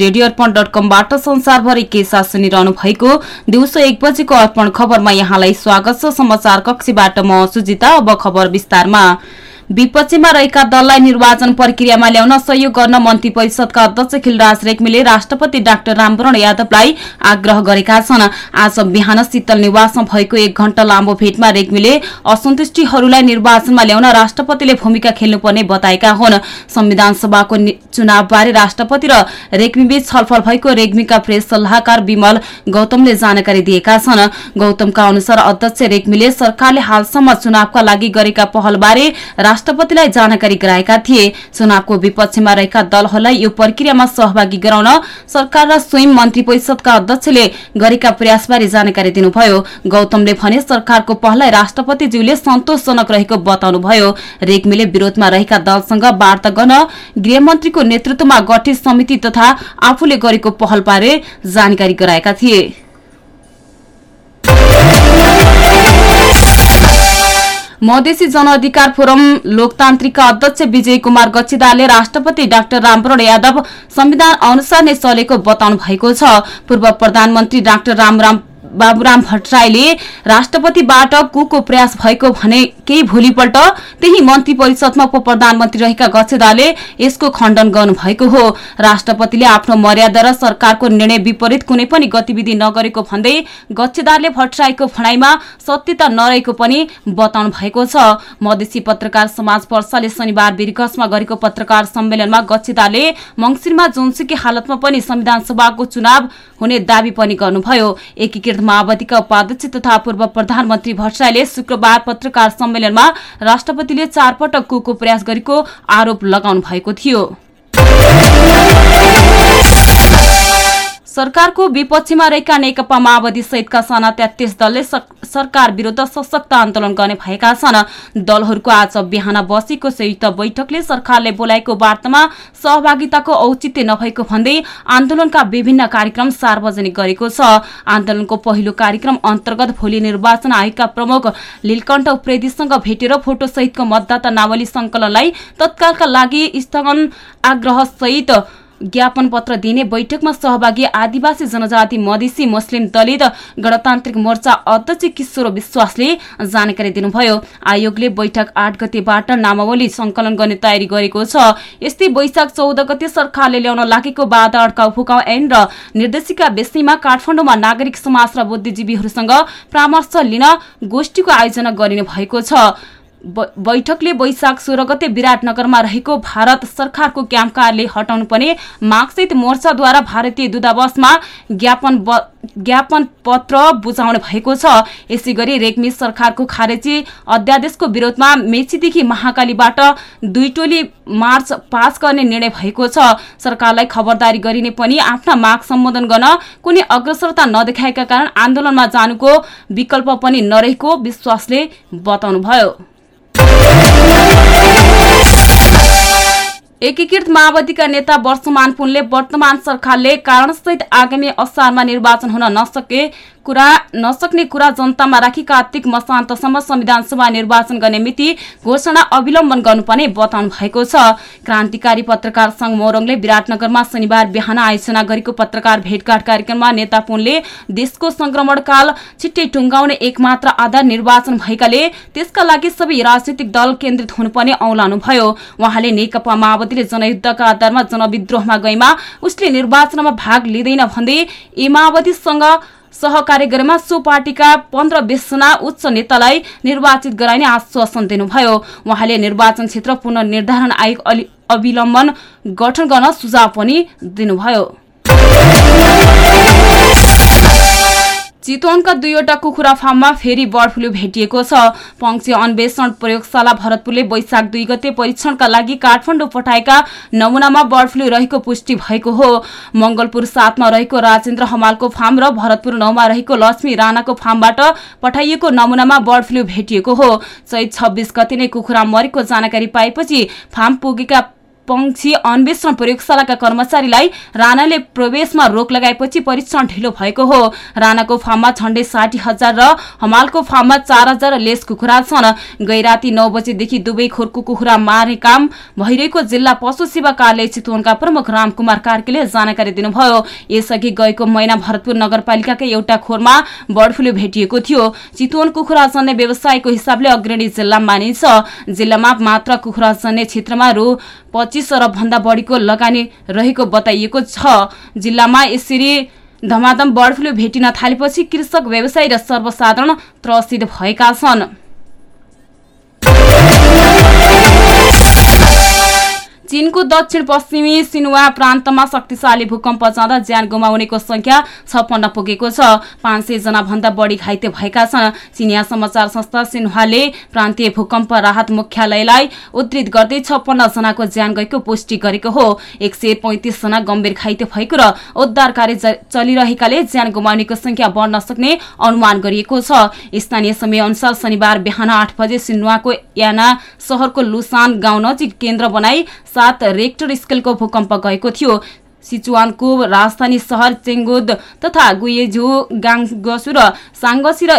Radio अर्पण dot कमबाट संसारभरि के साथ सुनिरहनु भएको दिउँसो एक बजेको अर्पण खबरमा यहाँलाई स्वागत छ समाचार कक्षीबाट म सुजिता अब खबर विस्तारमा। विपक्षीमा रहेका दललाई निर्वाचन प्रक्रियामा ल्याउन सहयोग गर्न मन्त्री परिषदका अध्यक्ष खिलराज रेग्मीले राष्ट्रपति डाक्टर रामवरण यादवलाई आग्रह गरेका छन्। आज बिहान शीतल निवासमा भएको एक घण्टा लामो भेटमा रेग्मीले असन्तुष्टिहरूलाई निर्वाचनमा ल्याउन राष्ट्रपतिले भूमिका खेल्नुपर्ने बताएका हुन्। संविधान सभाको चुनावबारे राष्ट्रपति र रेग्मीबीच छलफल भएको रेग्मीका प्रेस सल्लाहकार विमल गौतमले जानकारी दिएका छन्। गौतमका अनुसार अध्यक्ष रेग्मीले सरकारले हालसम्म चुनावका लागि गरेका पहलबारे राष्ट्रपतिलाई जानकारी गराएका थिए। चुनावको विपक्षमा रहेका दलहरूलाई यो प्रक्रियामा सहभागी गराउन सरकार र स्वयं मन्त्री परिषदका अध्यक्षले गरेका प्रयासबारे जानकारी दिनुभयो। गौतमले भने सरकारको पहललाई राष्ट्रपतिज्यूले सन्तोषजनक रहेको बताउनुभयो। रेग्मीले विरोधमा रहेका दलसँग वार्ता गर्न गृहमन्त्रीको नेतृत्वमा गठित समिति तथा आफूले गरेको पहलबारे जानकारी गराएका थिए। मधेसी जनअधिकार फोरम लोकतान्त्रिकका अध्यक्ष विजय कुमार गच्छिदारले राष्ट्रपति डाक्टर रामवरण यादव संविधान अनुसार नै चलेको बताउनु भएको छ। पूर्व प्रधानमन्त्री डाक्टर रामराम बाबुराम भट्टराईले राष्ट्रपतिबाट कुको प्रयास भएको भने केही भोलिपल्ट त्यही मन्त्री परिषदमा उप प्रधानमन्त्री रहेका गच्छेदारले यसको खण्डन गर्नुभएको हो। राष्ट्रपतिले आफ्नो मर्यादा र सरकारको निर्णय विपरीत कुनै पनि गतिविधि नगरेको भन्दै गच्छेदारले भट्टराईको भनाइमा सत्यता नरहेको पनि बताउनु भएको छ। मधेसी पत्रकार समाज वर्षाले शनिबार बिरगसमा गरेको पत्रकार सम्मेलनमा गच्छेदारले मंगिरमा जुनसुकी हालतमा पनि संविधान सभाको चुनाव हुने दावी पनि गर्नुभयो। एकीकृत माओवादीका उपाध्यक्ष तथा पूर्व प्रधानमन्त्री भट्टराईले शुक्रबार पत्रकार सम्मेलनमा राष्ट्रपतिले चारपटक कुको प्रयास गरेको आरोप लगाउनु भएको थियो। सरकारको विपक्षीमा रहेका नेकपा माओवादी सहितका साना तेत्तीस दलले सरकार विरूद्ध सशक्त आन्दोलन गर्ने भएका छन्। दलहरूको आज बिहान बसेको संयुक्त बैठकले सरकारले बोलाएको वार्तामा सहभागिताको औचित्य नभएको भन्दै आन्दोलनका विभिन्न कार्यक्रम सार्वजनिक गरेको छ। आन्दोलनको पहिलो कार्यक्रम अन्तर्गत भोलि निर्वाचन आयोगका प्रमुख लीलकण्ठ उप्रेतीसँग भेटेर फोटो सहितको मतदाता नावली संकलनलाई तत्कालका लागि स्थगन आग्रह सहित ज्ञापन पत्र दिने बैठकमा सहभागी आदिवासी जनजाति मधेसी मुस्लिम दलित गणतान्त्रिक मोर्चा अध्यक्ष किशोर विश्वासले जानकारी दिनुभयो। आयोगले बैठक आठ गतेबाट नामावली संकलन गर्ने तयारी गरेको छ। यस्तै वैशाख चौध गते सरकारले ल्याउन लागेको बाधा अड्काउ फुकाउ ऐन र निर्देशिका विषयमा काठमाडौँमा नागरिक समाज र बुद्धिजीवीहरूसँग परामर्श लिन गोष्ठीको आयोजना गरिने भएको छ। बैठकले वैशाख सोह्र गते विराटनगरमा रहेको भारत सरकारको क्याम्प कार्यालय हटाउनु पर्ने मार्क्सित मोर्चाद्वारा भारतीय दूतावासमा ज्ञापन ज्ञापन पत्र बुझाउने भएको छ। यसै गरी रेग्मी सरकारको खारेजी अध्यादेशको विरोधमा मेचीदेखि महाकालीबाट दुई टोली मार्च पास गर्ने निर्णय भएको छ। सरकारलाई खबरदारी गरिने पनि आफ्ना माग सम्बोधन गर्न कुनै अग्रसरता नदेखाएका कारण आन्दोलनमा जानुको विकल्प पनि नरहेको विश्वासले बताउनुभयो। Yeah. एकीकृत माओवादीका नेता वर्षमान पुनले वर्तमान सरकारले कारणसहित आगामी असारमा निर्वाचन हुन नसके कुरा नसक्ने कुरा जनतामा राखी कार्तिक मसान्तसम्म संविधान सभा निर्वाचन गर्ने मिति घोषणा अविलम्बन गर्नुपर्ने बताउनु भएको छ। क्रान्तिकारी पत्रकार संघ मोरङले विराटनगरमा शनिबार बिहान आयोजना गरेको पत्रकार भेटघाट कार्यक्रममा नेता पुनले देशको संक्रमणकाल छिट्टै टुङ्गाउने एकमात्र आधार निर्वाचन भएकाले त्यसका लागि सबै राजनैतिक दल केन्द्रित हुनुपर्ने औलाउनुभयो उहाँले नेकपा माओवादीले जनयुद्धका आधारमा जनविद्रोहमा गएमा उसले निर्वाचनमा भाग लिँदैन भन्दै ए सहकार्य गरेमा सो पार्टीका पन्ध्र बिसजना उच्च नेतालाई निर्वाचित गराइने आश्वासन दिनुभयो। उहाँले निर्वाचन क्षेत्र पुनर्निर्धारण आयोग अविलम्बन गठन गर्न सुझाव पनि दिनुभयो। चितवनका दुईवटा कुखुरा फार्ममा फेरि बर्ड फ्लू भेटिएको छ। पंक्षी अन्वेषण प्रयोगशाला भरतपुरले वैशाख दुई गते परीक्षणका लागि काठमाडौँ पठाएका नमुनामा बर्ड फ्लू रहेको पुष्टि भएको हो। मंगलपुर सातमा रहेको राजेन्द्र हमालको फार्म र भरतपुर नौमा रहेको लक्ष्मी राणाको फार्मबाट पठाइएको नमुनामा बर्ड फ्लू भेटिएको हो। चैत छब्बीस गते नै कुखुरा मरेको जानकारी पाएपछि फार्म पुगेका पंक्षी अन्वेषण प्रयोगशालाका कर्मचारीलाई राणाले प्रवेशमा रोक लगाएपछि परीक्षण ढिलो भएको हो। राणाको फार्ममा झण्डै साठी हजार र हमालको फार्ममा चार हजार लेस कुखुरा छन्। गैराती नौ बजेदेखि दुवै खोरको कुखुरा मार्ने काम भइरहेको जिल्ला पशु सेवा कार्यालय चितवनका प्रमुख रामकुमार कार्कीले जानकारी दिनुभयो। यसअघि गएको महिना भरतपुर नगरपालिकाकै एउटा खोरमा बर्ड फ्लू भेटिएको थियो। चितवन कुखुरा जन्ने व्यवसायको हिसाबले अग्रणी जिल्ला मानिन्छ। जिल्लामा मात्र कुखुरा जन्ने क्षेत्रमा रु अरब भन्दा बढीको लगानी रहेको बताइएको छ। जिल्लामा यसरी धमाधम बर्ड फ्लू भेटिन थालेपछि कृषक व्यवसायी र सर्वसाधारण त्रसित भएका छन्। चीनको दक्षिण पश्चिमी सिनुवा प्रान्तमा शक्तिशाली भूकम्प जाँदा ज्यान गुमाउनेको संख्या छप्पन्न पुगेको छ। पाँच सय जना भन्दा बढी घाइते भएका छन्। चिनिया समाचार संस्था सिन्हाले प्रान्तीय भूकम्प राहत मुख्यालयलाई उद्धृत गर्दै छप्पन्न जनाको ज्यान गएको पुष्टि गरेको हो। एक सय पैंतिस जना गम्भीर घाइते भएको र उद्धार कार्य चलिरहेकाले ज्यान गुमाउनेको संख्या बढ्न सक्ने अनुमान गरिएको छ। स्थानीय समय अनुसार शनिबार बिहान आठ बजे सिन्हुवाको याना शहरको लुसान गाउँ नजिक केन्द्र बनाई सात रेक्टर स्केलको भूकम्प गएको थियो। सिचुवानको राजधानी सहर चेङ्गुद तथा गुएझु गाङगसु र साङ्गसी र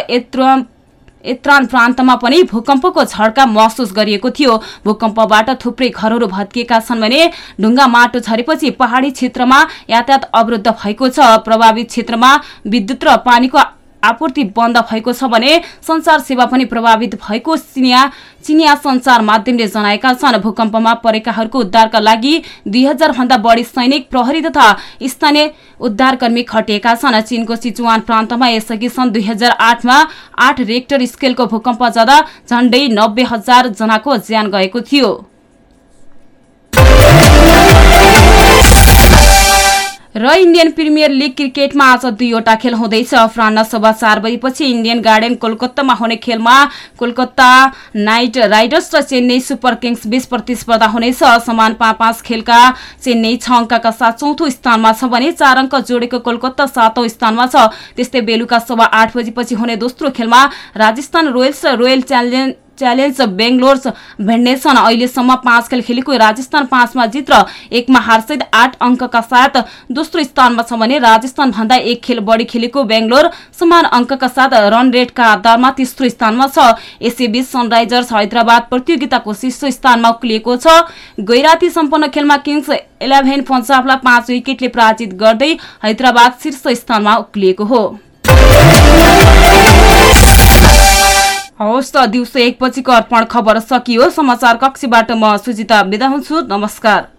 एत्रान प्रान्तमा पनि भूकम्पको झड्का महसुस गरिएको थियो। भूकम्पबाट थुप्रै घरहरू भत्किएका छन् भने ढुङ्गा माटो झरेपछि पहाडी क्षेत्रमा यातायात अवरुद्ध भएको छ। प्रभावित क्षेत्रमा विद्युत र पानीको आपूर्ति बन्द भएको छ भने संचार सेवा पनि प्रभावित भएको चिनिया चिनिया संचार माध्यमले जनाएका छन्। भूकम्पमा परेकाहरूको उद्धारका लागि दुई हजार भन्दा बढी सैनिक प्रहरी तथा स्थानीय उद्धारकर्मी खटिएका छन्। चीनको सिचुवान प्रान्तमा यसअघि सन् दुई हजार आठमा आठ रेक्टर स्केलको भूकम्प जाँदा झण्डै नब्बे हजार जनाको ज्यान गएको थियो। र इन्डियन प्रिमियर लिग क्रिकेटमा आज दुईवटा खेल हुँदैछ। अपरान्न सभा चार बजेपछि इन्डियन गार्डन कोलकातामा हुने खेलमा कोलकाता नाइट राइडर्स र चेन्नई सुपर किङ्स बीच प्रतिस्पर्धा हुनेछ। समान पाँच पाँच खेलका चेन्नई छ अङ्कका साथ चौथो स्थानमा छ भने चार अङ्क जोडेको कोलकाता सातौं स्थानमा छ। त्यस्तै बेलुका सभा आठ बजेपछि हुने दोस्रो खेलमा राजस्थान रोयल्स र रोयल च्यालेन्ज च्यालेन्ज बेङ्गलोर भेट्नेछन् अहिलेसम्म पाँच खेल खेलेको राजस्थान पाँचमा जित र एकमा हारसहित आठ अङ्कका साथ दोस्रो स्थानमा छ भने राजस्थान भन्दा एक खेल बढी खेलेको बेङ्गलोर समान अङ्कका साथ रन रेटका आधारमा तेस्रो स्थानमा छ। यसैबीच सनराइजर्स हैदराबाद प्रतियोगिताको शीर्ष स्थानमा उक्लिएको छ। गैराती सम्पन्न खेलमा किङ्स इलेभेन पन्जाबलाई पाँच विकेटले पराजित गर्दै हैदराबाद शीर्ष स्थानमा उक्लिएको हो। हवस् त दिउँसो एक बजीको अर्पण खबर सकियो। समाचार कक्षीबाट म सुजिता बिदा हुन्छु। नमस्कार।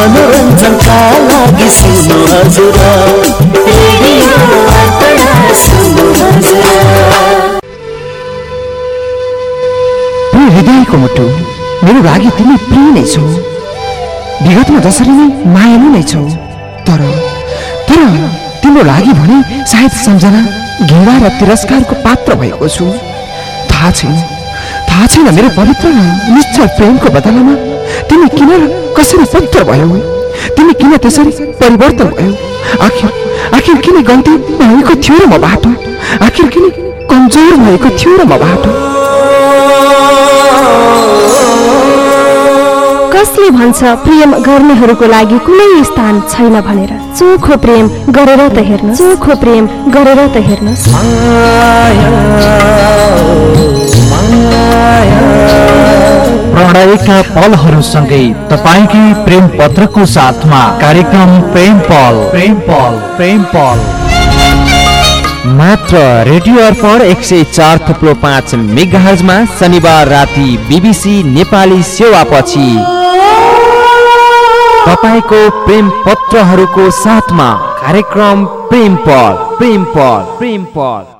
मनोरञ्जनका लागि हजुर। हृदयको मुटु मेरो लागि तिमी प्रिय नै छौ। विगतमा जसरी नै मायालु नै छौ। तर तर तिम्रो लागि भने सायद सम्झना घृणा र तिरस्कारको पात्र भएको छु। थाहा छैन थाहा छैन मेरो पवित्र र निश्चय प्रेमको बदलामा तिमी किन कसरी पवित्र भयो? तिमी किन त्यसरी परिवर्तन भयो? आखिर आखिर किन गल्ती भएको थियो र मबाट आखिर किन कमजोर भएको थियो र मबाट कसले भन्छ प्रेम गर्नेहरूको लागि कुनै स्थान छैन भनेर? चोखो प्रेम गरेर त हेर्नु चोखो प्रेम गरेर त हेर्नुहोस्। प्रणयका पलहरूसँगै तपाईँकै प्रेम पत्रको साथमा कार्यक्रम प्रेम पल। प्रेम पल प्रेम पल। मात्र रेडियो अर्पण एक सय चार थुप्रो पाँच मेगाहजमा शनिबार राति बिबिसी नेपाली सेवापछि। तपाईँको प्रेम पत्रहरूको साथमा कार्यक्रम प्रेम पल प्रेम पल प्रेम पल।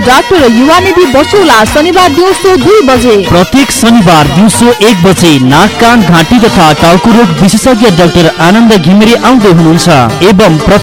डाक्टर युवानिधि बसौला शनिबार दिउँसो दुई बजे। प्रत्येक शनिबार दिउँसो एक बजे नाक कान घाँटी तथा टाउको रोग विशेषज्ञ डाक्टर आनन्द घिमिरे आउँदै हुनुहुन्छ। एवं